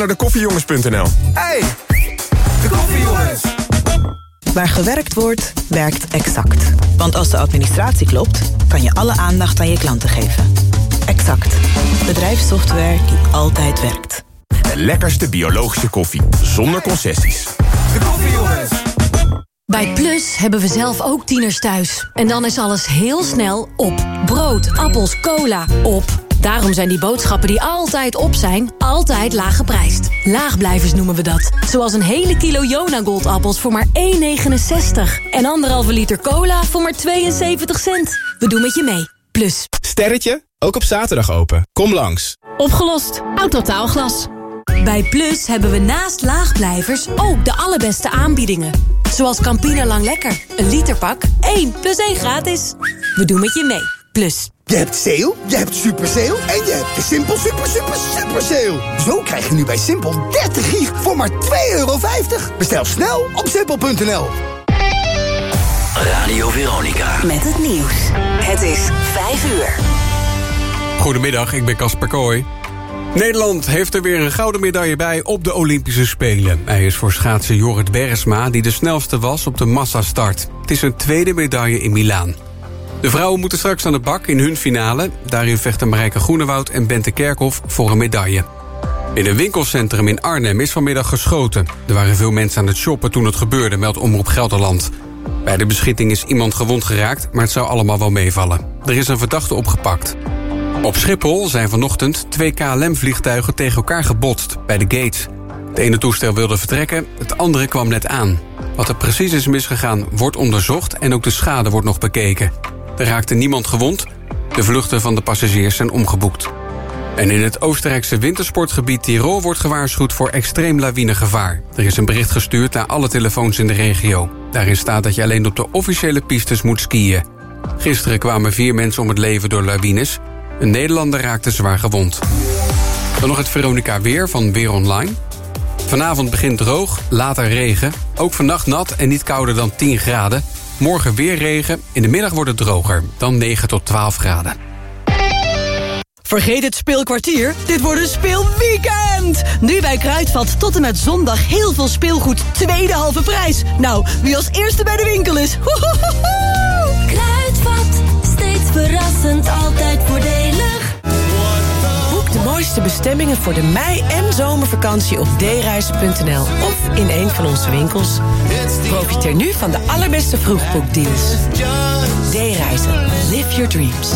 naar de koffiejongens.nl. Hey, de koffiejongens. Waar gewerkt wordt, werkt Exact. Want als de administratie klopt, kan je alle aandacht aan je klanten geven. Exact. Bedrijfssoftware die altijd werkt. De lekkerste biologische koffie, zonder concessies. De koffiejongens. Bij Plus hebben we zelf ook tieners thuis. En dan is alles heel snel op. Brood, appels, cola, op. Daarom zijn die boodschappen die altijd op zijn, altijd laag geprijsd. Laagblijvers noemen we dat. Zoals een hele kilo Jona Goldappels voor maar 1,69. En anderhalve liter cola voor maar 72 cent. We doen met je mee. Plus. Sterretje, ook op zaterdag open. Kom langs. Opgelost. Autotaalglas. Bij Plus hebben we naast laagblijvers ook de allerbeste aanbiedingen. Zoals Campina Lang Lekker. Een literpak, 1 plus 1 gratis. We doen met je mee. Plus. Je hebt sale, je hebt super sale en je hebt de Simpel super super super sale. Zo krijg je nu bij Simpel 30 gig voor maar 2,50 euro. Bestel snel op simpel.nl. Radio Veronica. Met het nieuws. Het is 5 uur. Goedemiddag, ik ben Casper Kooi. Nederland heeft er weer een gouden medaille bij op de Olympische Spelen. Hij is voor schaatser Jorrit Bergsma, die de snelste was op de massastart. Het is een tweede medaille in Milaan. De vrouwen moeten straks aan de bak in hun finale. Daarin vechten Marijke Groenewoud en Bente Kerkhoff voor een medaille. In een winkelcentrum in Arnhem is vanmiddag geschoten. Er waren veel mensen aan het shoppen toen het gebeurde, meldt Omroep Gelderland. Bij de beschieting is iemand gewond geraakt, maar het zou allemaal wel meevallen. Er is een verdachte opgepakt. Op Schiphol zijn vanochtend twee KLM-vliegtuigen tegen elkaar gebotst bij de gates. Het ene toestel wilde vertrekken, het andere kwam net aan. Wat er precies is misgegaan wordt onderzocht en ook de schade wordt nog bekeken. Er raakte niemand gewond. De vluchten van de passagiers zijn omgeboekt. En in het Oostenrijkse wintersportgebied Tirol wordt gewaarschuwd voor extreem lawinegevaar. Er is een bericht gestuurd naar alle telefoons in de regio. Daarin staat dat je alleen op de officiële pistes moet skiën. Gisteren kwamen vier mensen om het leven door lawines. Een Nederlander raakte zwaar gewond. Dan nog het Veronica Weer van Weer Online. Vanavond begint droog, later regen. Ook vannacht nat en niet kouder dan 10 graden. Morgen weer regen, in de middag wordt het droger. Dan 9 tot 12 graden. Vergeet het speelkwartier, dit wordt een speelweekend! Nu bij Kruidvat tot en met zondag heel veel speelgoed, tweede halve prijs. Nou, wie als eerste bij de winkel is, Kruidvat, steeds verrassend, altijd voordelig. Mooiste bestemmingen voor de mei- en zomervakantie op dereizen.nl of in een van onze winkels. Profiteer nu van de allerbeste vroegboekdeals. D-reizen. Live your dreams.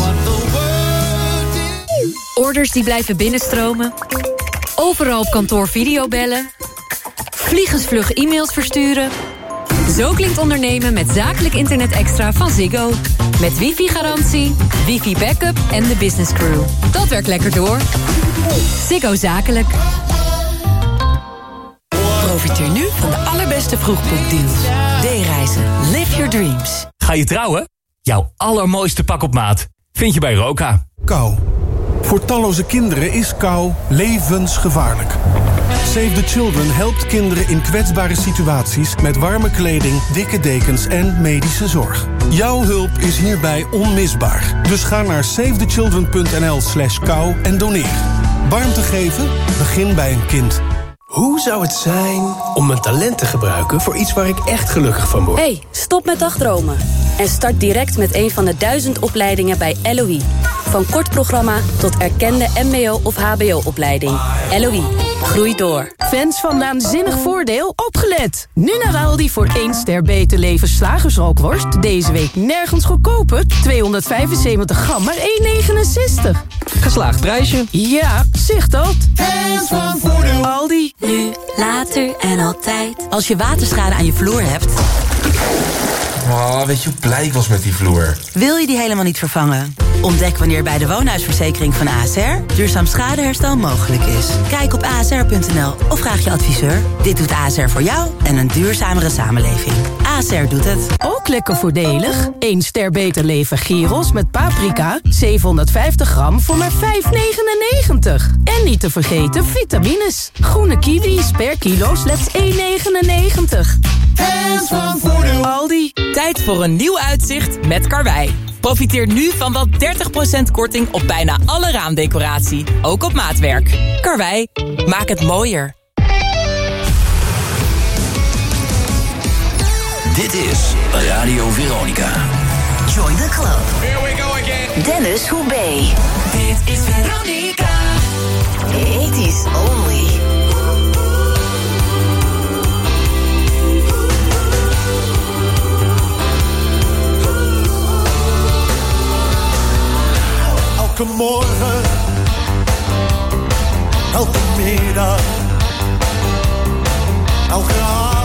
Orders die blijven binnenstromen. Overal op kantoor videobellen. Vliegensvlug e-mails versturen. Zo klinkt ondernemen met zakelijk internet extra van Ziggo. Met wifi-garantie, wifi-backup en de business crew. Dat werkt lekker door. Ziggo Zakelijk. Profiteer nu van de allerbeste vroegboekdeals. D-reizen. Live your dreams. Ga je trouwen? Jouw allermooiste pak op maat vind je bij Roka. Kou. Voor talloze kinderen is kou levensgevaarlijk. Save the Children helpt kinderen in kwetsbare situaties... met warme kleding, dikke dekens en medische zorg. Jouw hulp is hierbij onmisbaar. Dus ga naar savethechildren.nl slash kou en doneer. Warmte geven? Begin bij een kind. Hoe zou het zijn om mijn talent te gebruiken voor iets waar ik echt gelukkig van word? hey, stop met dagdromen. En start direct met een van de duizend opleidingen bij LOE. Van kort programma tot erkende mbo- of hbo-opleiding. LOE, groei door. Fans van Naanzinnig Voordeel, opgelet! Nu naar Aldi voor 1 ster beter leven slagersrookworst. Deze week nergens goedkoper. 275 gram, maar 1,69. Geslaagd prijsje. Ja, zicht dat. Fans van Voordeel. Aldi. Nu, later en altijd. Als je waterschade aan je vloer hebt... Oh, weet je hoe blij ik was met die vloer? Wil je die helemaal niet vervangen? Ontdek wanneer bij de woonhuisverzekering van ASR... duurzaam schadeherstel mogelijk is. Kijk op asr.nl of vraag je adviseur. Dit doet ASR voor jou en een duurzamere samenleving. ASR doet het. Ook lekker voordelig. 1 ster beter leven gyros met paprika. 750 gram voor maar 5,99. En niet te vergeten vitamines. Groene kiwis per kilo slechts 1,99. En van voordeel. Aldi. Tijd voor een nieuw uitzicht met Karwei. Profiteer nu van wel 30% korting op bijna alle raamdecoratie. Ook op maatwerk. Karwei, maak het mooier. Dit is Radio Veronica. Join the club. Here we go again. Dennis Hoebe. Dit is Veronica. 80s only. elke morgen, elke middag, elke avond.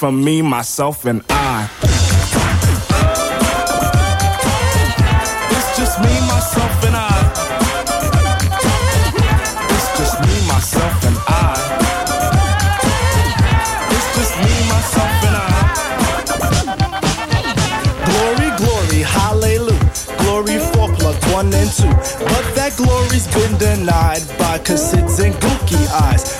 from me, myself, and I. It's just me, myself, and I. It's just me, myself, and I. It's just me, myself, and I. Glory, glory, hallelujah. Glory for plug one and two. But that glory's been denied by cassids and gookie eyes.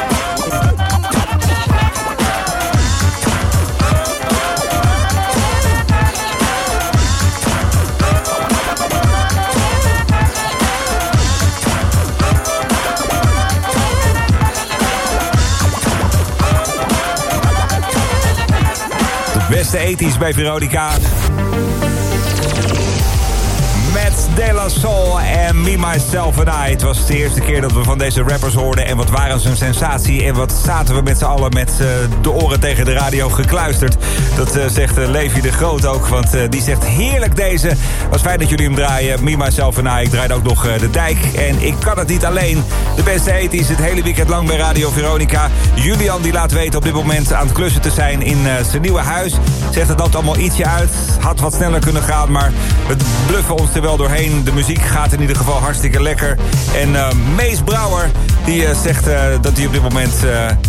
ethisch bij Veronica. Soul en Me, Myself and I. Het was de eerste keer dat we van deze rappers hoorden. En wat waren ze een sensatie. En wat zaten we met z'n allen met eh, de oren tegen de radio gekluisterd. Dat eh, zegt uh, Levi de Groot ook. Want die zegt heerlijk deze. Was fijn dat jullie hem draaien. Me, Myself and I. Ik draaide ook nog de dijk. En ik kan het niet alleen. De beste ethisch het hele weekend lang bij Radio Veronica. Julian die laat weten op dit moment aan het klussen te zijn in zijn nieuwe huis. Zegt het loopt allemaal ietsje uit. Had wat sneller kunnen gaan, maar we bluffen ons er wel doorheen. De muziek gaat in ieder geval hartstikke lekker. En eh, Mees Brouwer die eh, zegt eh, dat hij op dit moment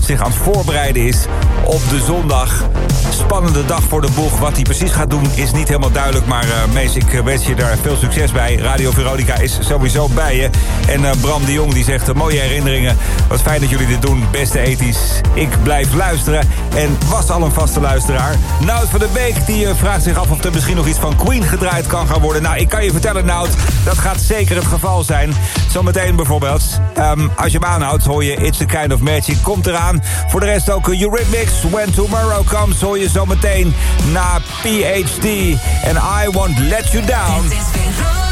zich aan het voorbereiden is op de zondag. Spannende dag voor de boeg. Wat hij precies gaat doen is niet helemaal duidelijk. Maar Mees, ik wens je daar veel succes bij. Radio Veronica is sowieso bij je. En Bram de Jong die zegt mooie herinneringen. Wat fijn dat jullie dit doen. Beste ethisch. Ik blijf luisteren. En was al een vaste luisteraar. Nout van de Beek die vraagt zich af of er misschien nog iets van Queen gedraaid kan gaan worden. Nou, ik kan je vertellen Nout, dat gaat zeker het geval zijn. Zometeen bijvoorbeeld. Ehm, als je hem aanhoudt hoor je It's a Kind of Magic. Komt eraan. Voor de rest ook uh, Eurythmics. When Tomorrow Comes hoor je zometeen na PhD. En I Won't Let You Down.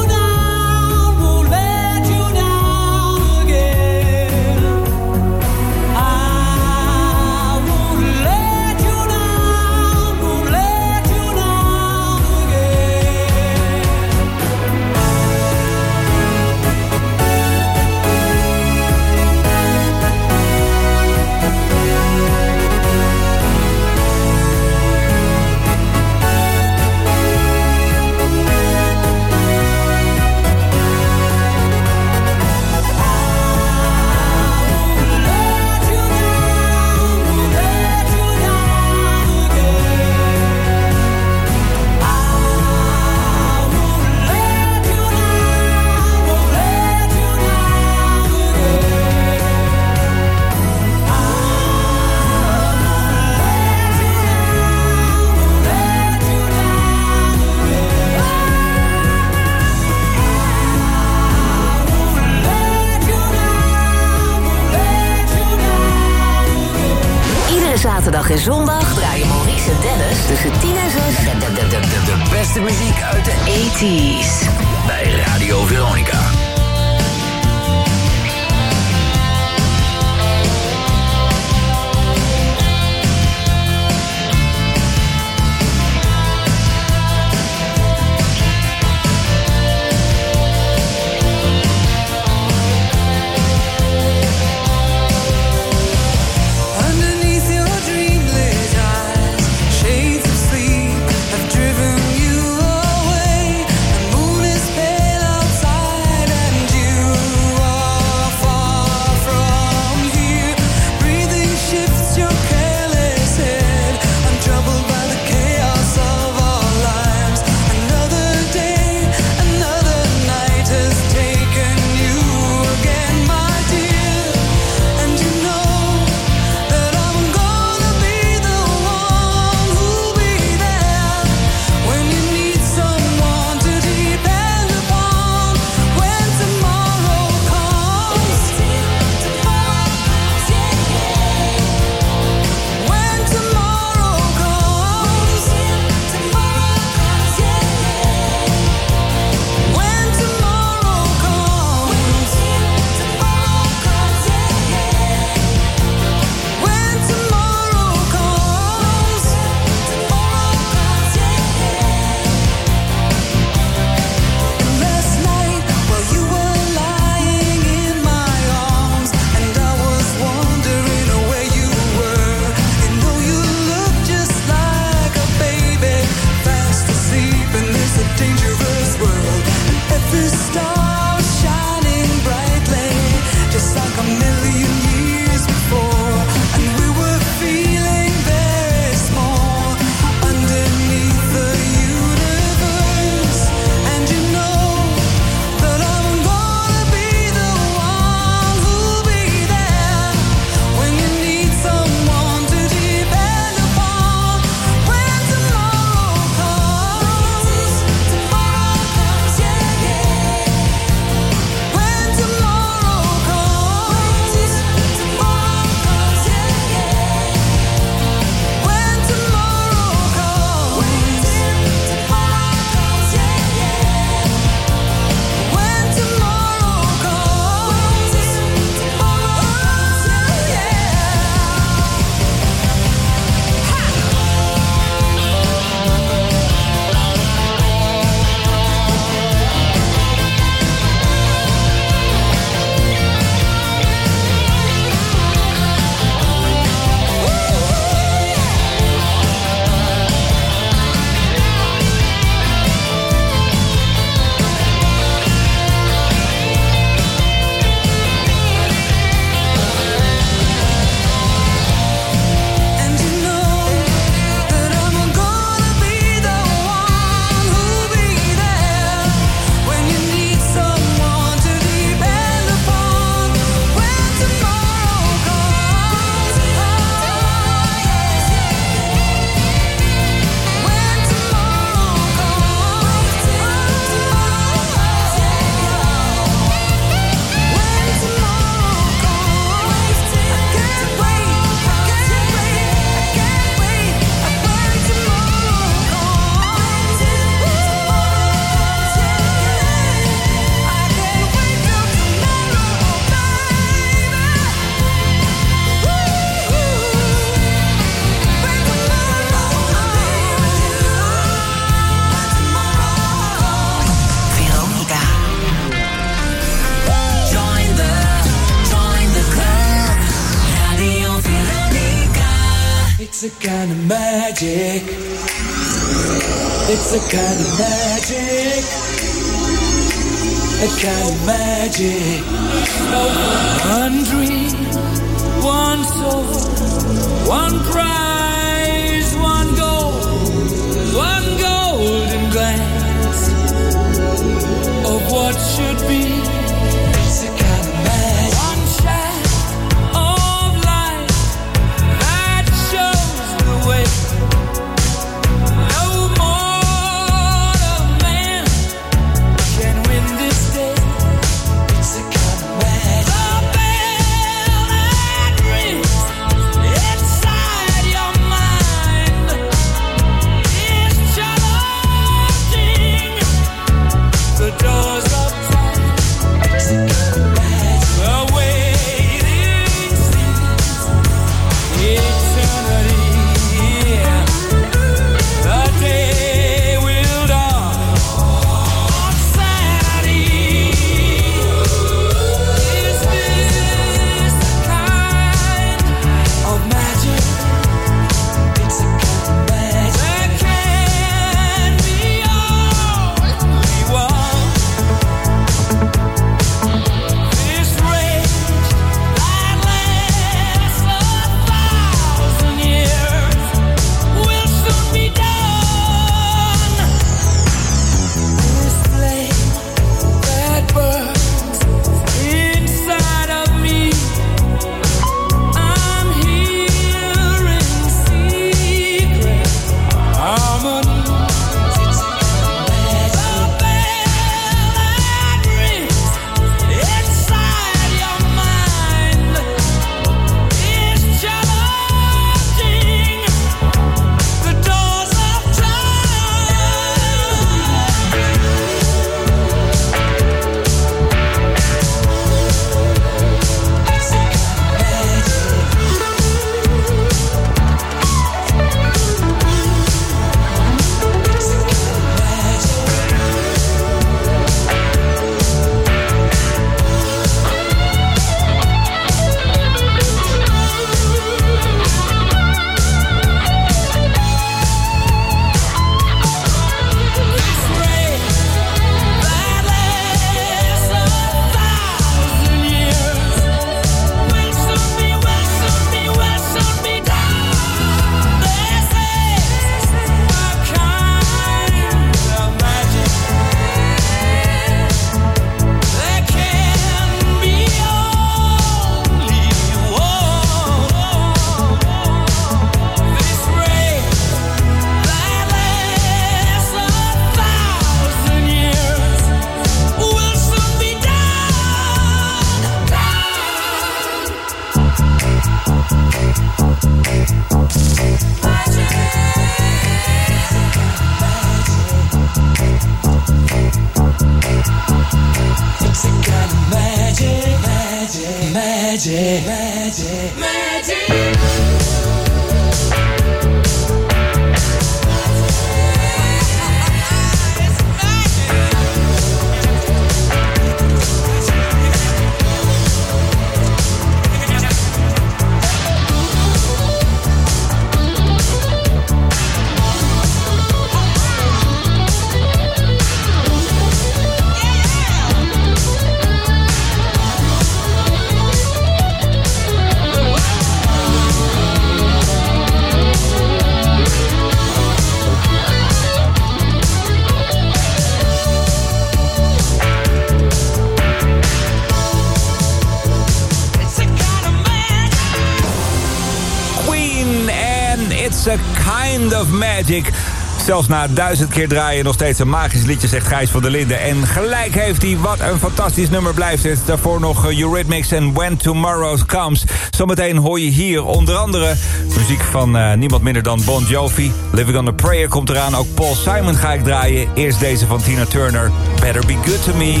Zelfs na duizend keer draaien nog steeds een magisch liedje, zegt Gijs van der Linden. En gelijk heeft hij, wat een fantastisch nummer blijft het. Daarvoor nog eh, Eurythmics en When Tomorrow Comes. Zometeen hoor je hier onder andere muziek van eh, niemand minder dan Bon Jovi. Living on a Prayer komt eraan, ook Paul Simon ga ik draaien. Eerst deze van Tina Turner, Better Be Good To Me.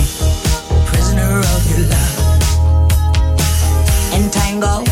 prisoner of your love, entangled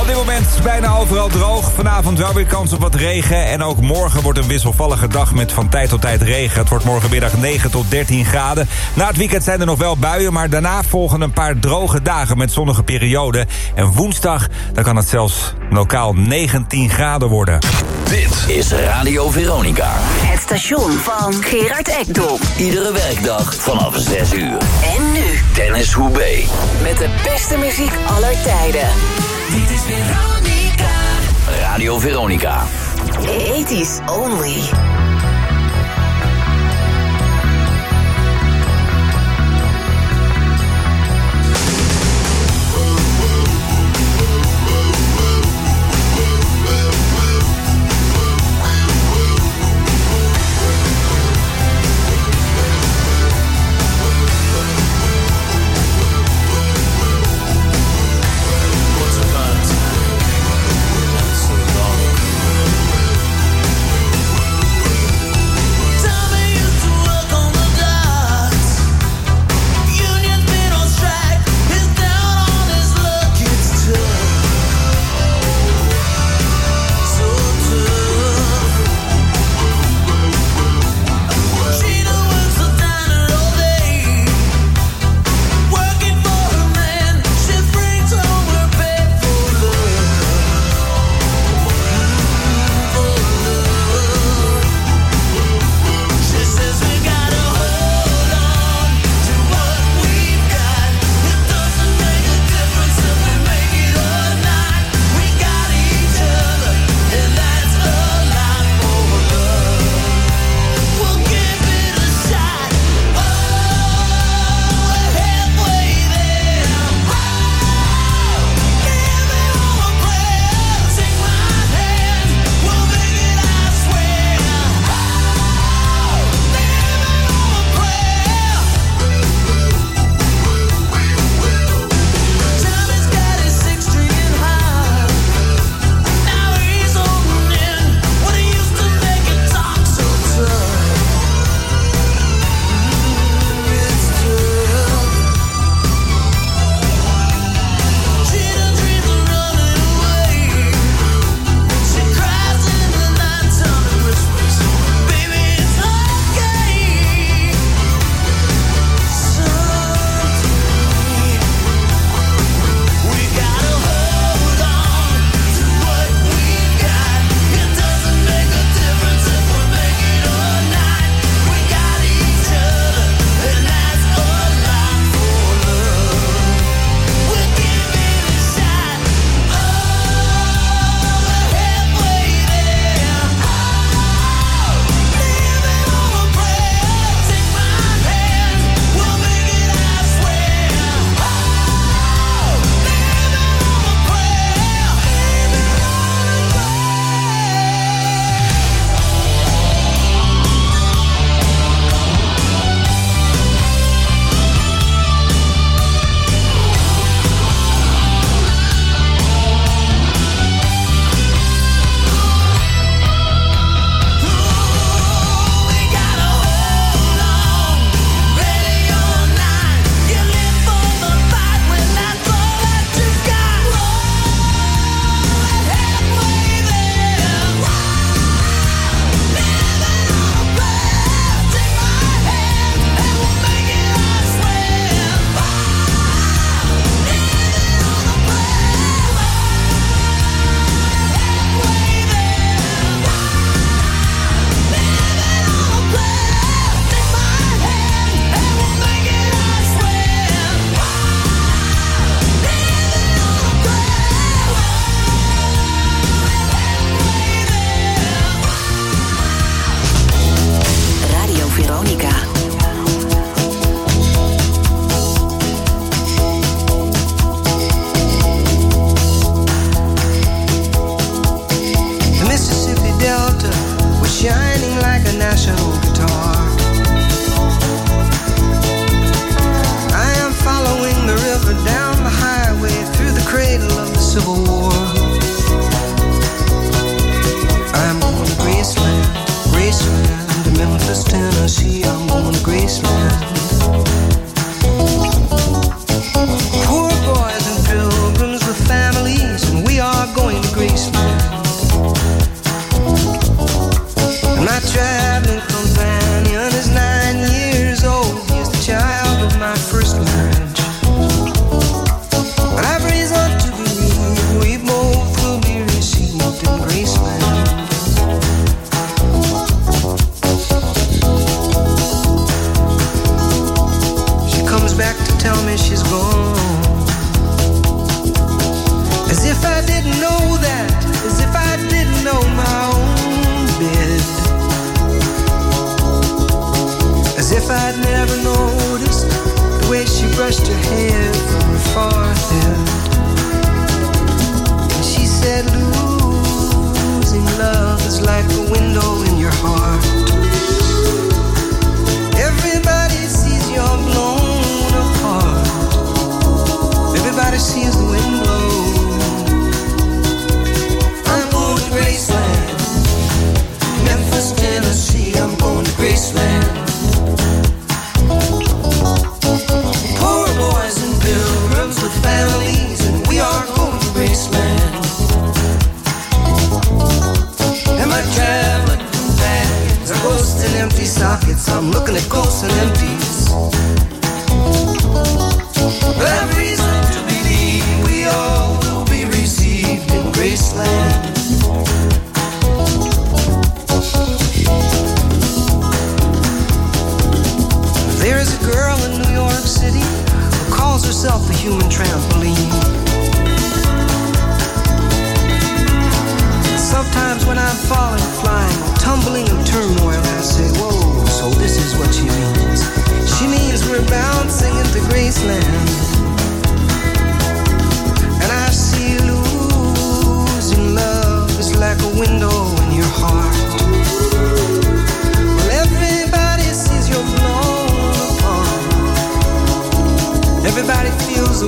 Op dit moment bijna overal droog. Vanavond wel weer kans op wat regen. En ook morgen wordt een wisselvallige dag met van tijd tot tijd regen. Het wordt morgenmiddag 9 tot 13 graden. Na het weekend zijn er nog wel buien, maar daarna volgen een paar droge dagen met zonnige perioden. En woensdag dan kan het zelfs lokaal 19 graden worden. Dit is Radio Veronica. Het station van Gerard Ekdom. Iedere werkdag vanaf 6 uur. En nu Dennis Hoebe. met de beste muziek aller tijden. Dit is Veronica. Radio Veronica. 80s only.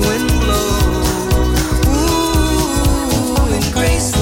Wind blow. Ooh, in Graceland,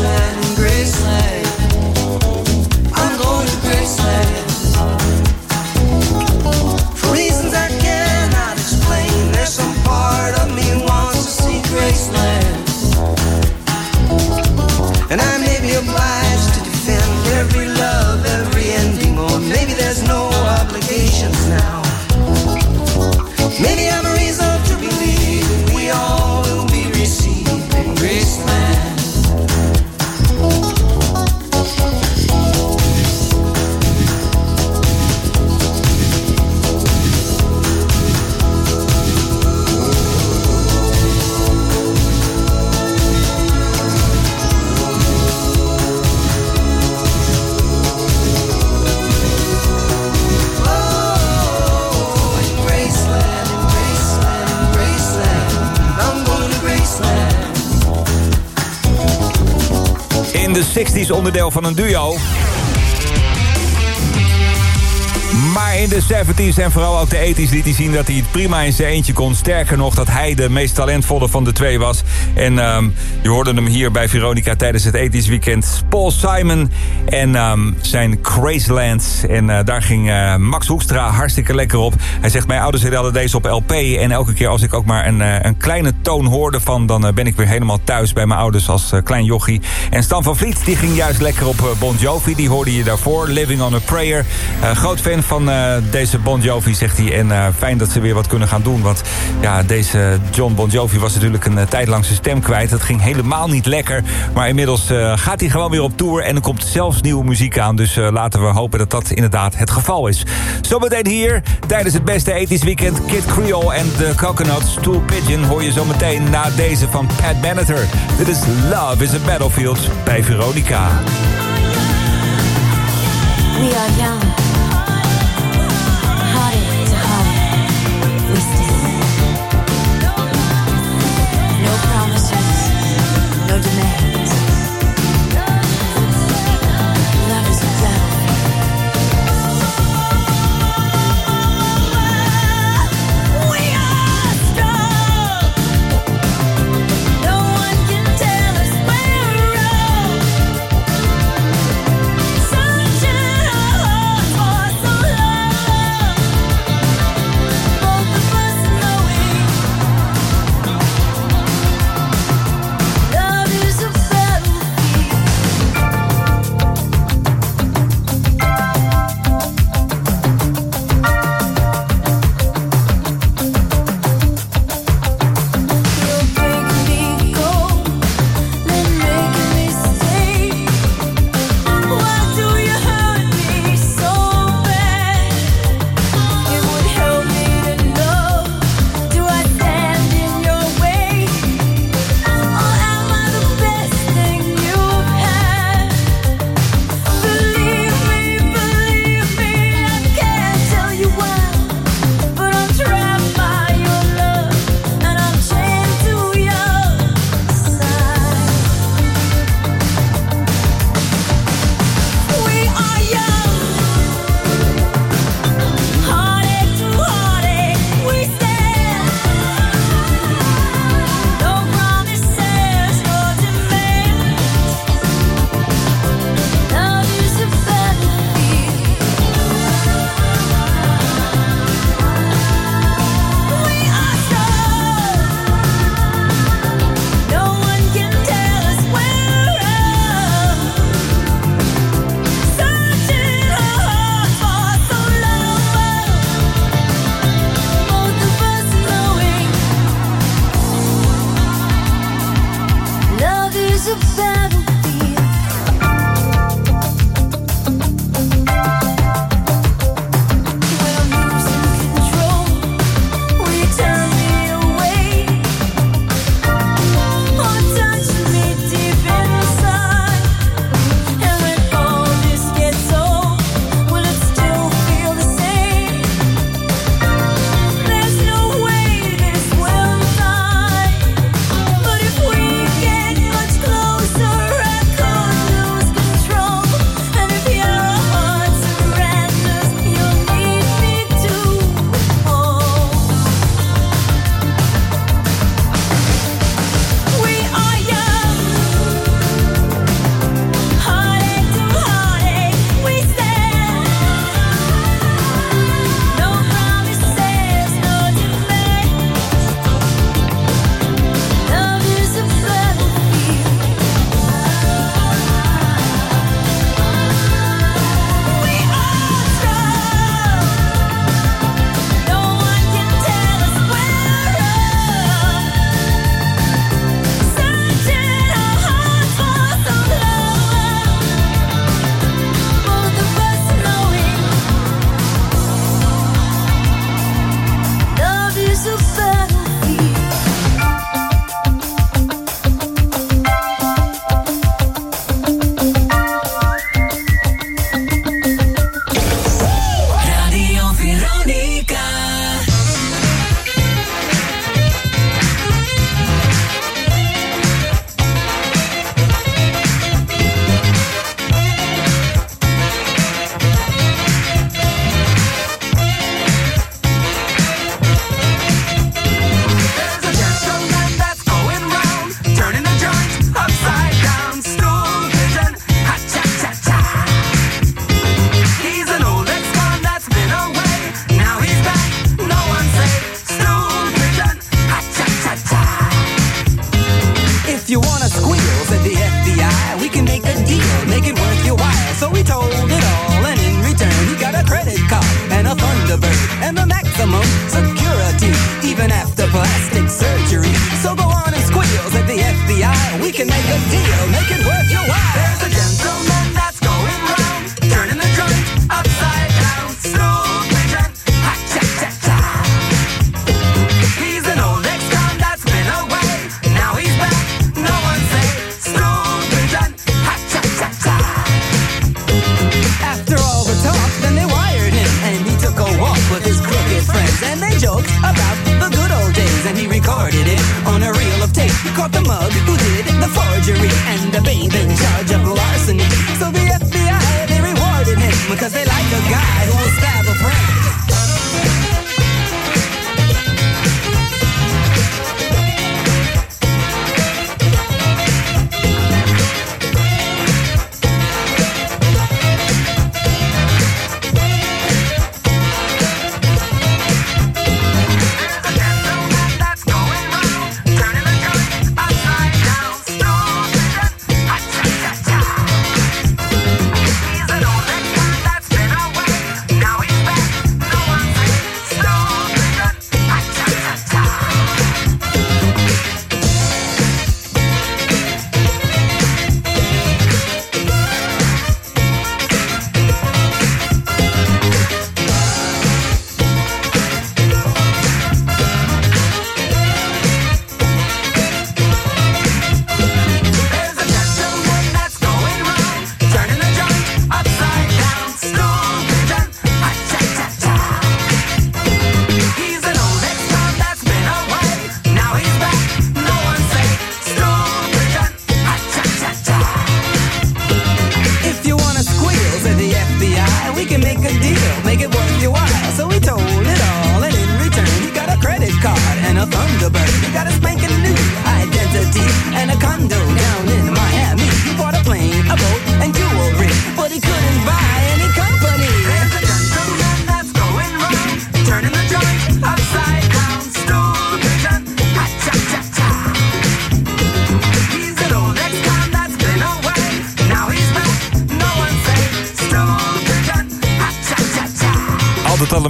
60s onderdeel van een duo. In de 70s en vooral ook de 80s liet hij zien dat hij het prima in zijn eentje kon. Sterker nog dat hij de meest talentvolle van de twee was. En ehm, je hoorde hem hier bij Veronica tijdens het 80s weekend. Paul Simon en ehm, zijn Crazeland. En eh, daar ging eh, Max Hoekstra hartstikke lekker op. Hij zegt, mijn ouders hadden deze op LP. En elke keer als ik ook maar een, eh, een kleine toon hoorde van... dan ben ik weer helemaal thuis bij mijn ouders als klein jochie. En Stan van Vliet die ging juist lekker op Bon Jovi. Die hoorde je daarvoor, Living on a Prayer. Groot fan van deze Bon Jovi, zegt hij. En eh, fijn dat ze weer wat kunnen gaan doen. Want ja, deze John Bon Jovi was natuurlijk een eh, tijd lang zijn stem kwijt. Dat ging helemaal niet lekker. Maar inmiddels eh, gaat hij gewoon weer op tour. En er komt zelfs nieuwe muziek aan. Dus eh, laten we hopen dat dat inderdaad het geval is. Zometeen hier, tijdens het beste ethisch weekend... Kid Creole en The Coconuts. Stool Pigeon hoor je zometeen na deze van Pat Benatar. Dit is Love is a Battlefield bij Veronica. We are young.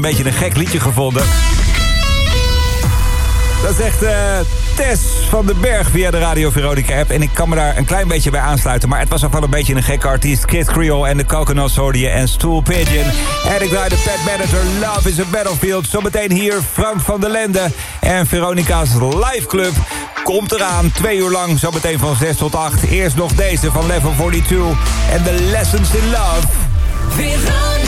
Een beetje een gek liedje gevonden. Dat is echt eh, Tess van den Berg via de Radio Veronica app. En ik kan me daar een klein beetje bij aansluiten. Maar het was ook wel een beetje een gekke artiest. Kid Creole en de Coconuts hoorde en Stool Pigeon. En ik draai de Pet Manager Love is a Battlefield. Zometeen hier Frank van der Lende. En Veronica's Live Club komt eraan. Twee uur lang, zometeen van 6 tot 8. Eerst nog deze van Level 42. En The Lessons in Love. Veronica.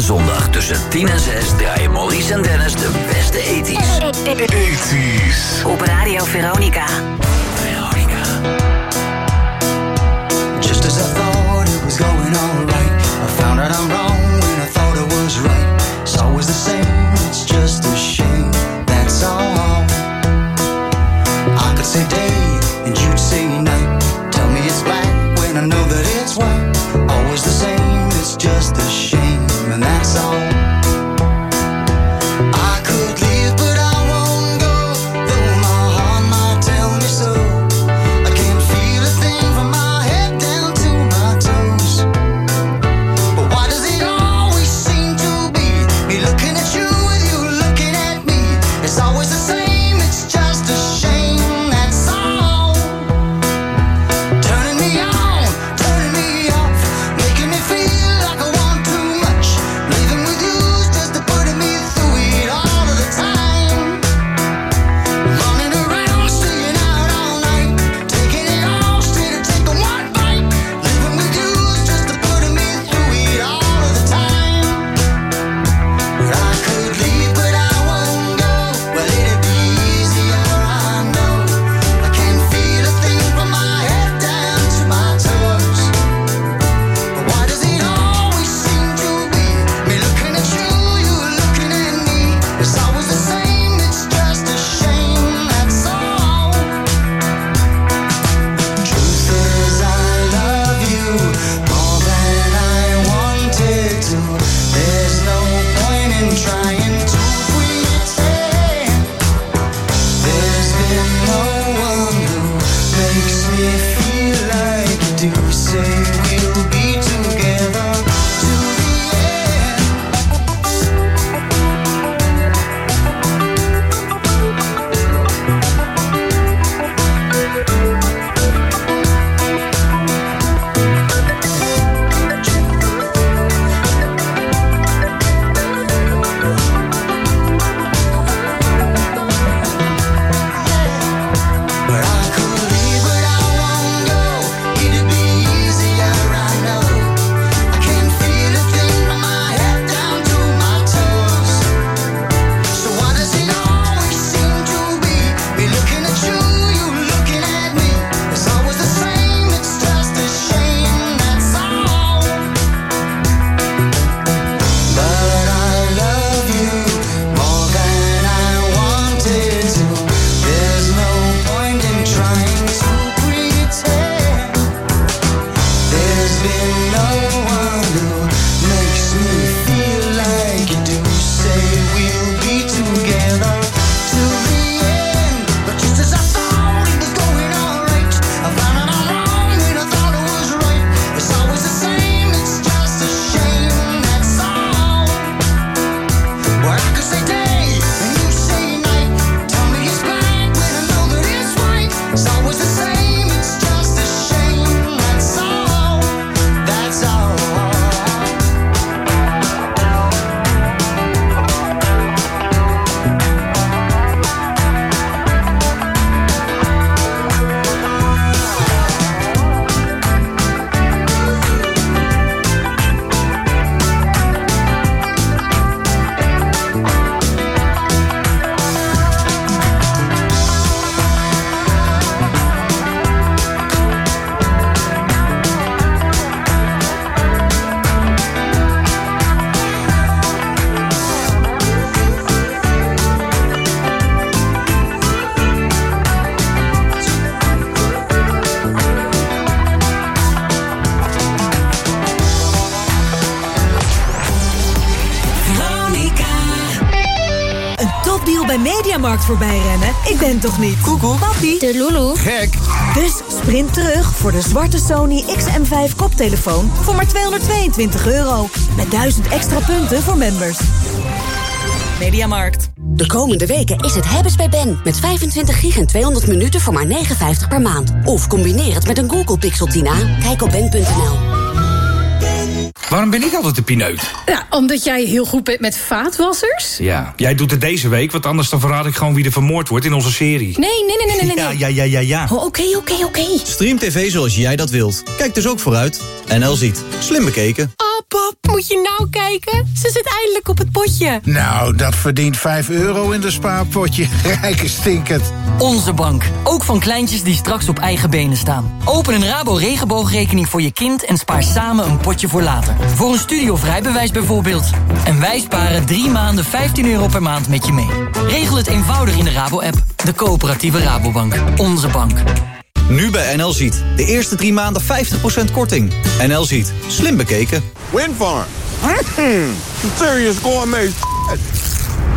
en zondag tussen 10 en 6 draaien Maurice en Dennis de beste ethisch. Ethisch. Op Radio Veronica. Veronica. Just as I thought it was going alright, I found out I'm wrong. voorbij rennen? Ik ben toch niet? Google. Papi. De Lulu. Gek. Dus sprint terug voor de zwarte Sony XM5 koptelefoon voor maar 222 euro. Met 1000 extra punten voor members. Mediamarkt. De komende weken is het hebben's bij Ben. Met 25 gig en 200 minuten voor maar 59 per maand. Of combineer het met een Google Pixel Tina. Kijk op ben.nl. Waarom ben ik altijd de pineut? Ja, omdat jij heel goed bent met vaatwassers. Ja, jij doet het deze week, want anders dan verraad ik gewoon wie er vermoord wordt in onze serie. Nee, nee, nee, nee, nee. nee. Ja, ja, ja, ja, ja. Oh, oké, oké, oké. Stream TV zoals jij dat wilt. Kijk dus ook vooruit. NL ziet. Slim bekeken. Oh, pap, moet je nou kijken? Ze zit eindelijk op het potje. Nou, dat verdient 5 euro in de spaarpotje. Rijke stinkend. Onze bank. Ook van kleintjes die straks op eigen benen staan. Open een Rabo regenboogrekening voor je kind en spaar samen een potje voor later. Voor een studie of rijbewijs bijvoorbeeld. En wij sparen drie maanden 15 euro per maand met je mee. Regel het eenvoudig in de Rabo-app. De coöperatieve Rabobank. Onze bank. Nu bij NL Ziet. De eerste drie maanden 50% korting. NL Ziet. Slim bekeken. Windfarm. Serious gourmet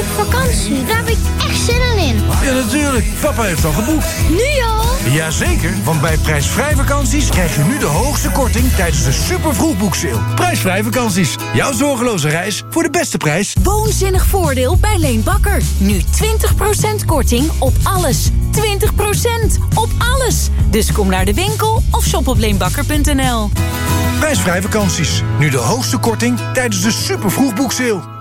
op vakantie? Daar heb ik echt zin in. Ja, natuurlijk. Papa heeft al geboekt. Nu al? Jazeker, want bij prijsvrij vakanties krijg je nu de hoogste korting tijdens de super vroegboekseil. Prijsvrij vakanties. Jouw zorgeloze reis voor de beste prijs. Woonzinnig voordeel bij Leen Bakker. Nu 20% korting op alles. 20% op alles. Dus kom naar de winkel of shop op leenbakker.nl. Prijsvrij vakanties. Nu de hoogste korting tijdens de super vroegboekseil.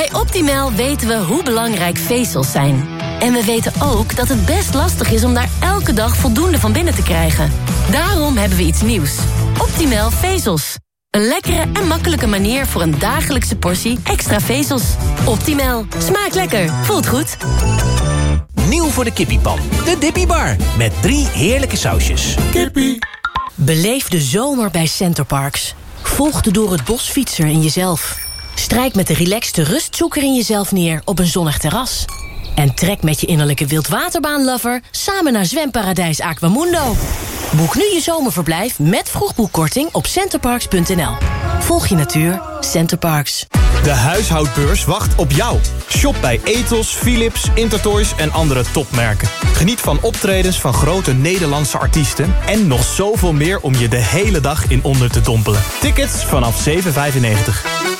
Bij Optimal weten we hoe belangrijk vezels zijn. En we weten ook dat het best lastig is om daar elke dag voldoende van binnen te krijgen. Daarom hebben we iets nieuws. Optimal vezels. Een lekkere en makkelijke manier voor een dagelijkse portie extra vezels. Optimal. Smaakt lekker. Voelt goed. Nieuw voor de kippiepan. De Dippy Bar. Met drie heerlijke sausjes. Kippie. Beleef de zomer bij Centerparks. Volg de door het bos fietser in jezelf. Strijk met de relaxte rustzoeker in jezelf neer op een zonnig terras. En trek met je innerlijke wildwaterbaanlover samen naar zwemparadijs Aquamundo. Boek nu je zomerverblijf met vroegboekkorting op centerparks.nl. Volg je natuur, Centerparks. De huishoudbeurs wacht op jou. Shop bij Ethos, Philips, Intertoys en andere topmerken. Geniet van optredens van grote Nederlandse artiesten... en nog zoveel meer om je de hele dag in onder te dompelen. Tickets vanaf 7,95.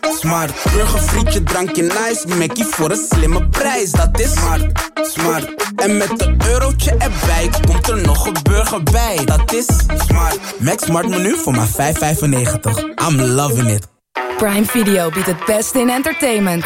smart. Burgerfrietje, drankje nice. Mackie voor een slimme prijs, dat is smart, smart. En met een eurotje erbij komt er nog een burger bij, dat is smart. Max Smart menu voor maar 5,95. I'm loving it. Prime Video biedt het beste in entertainment.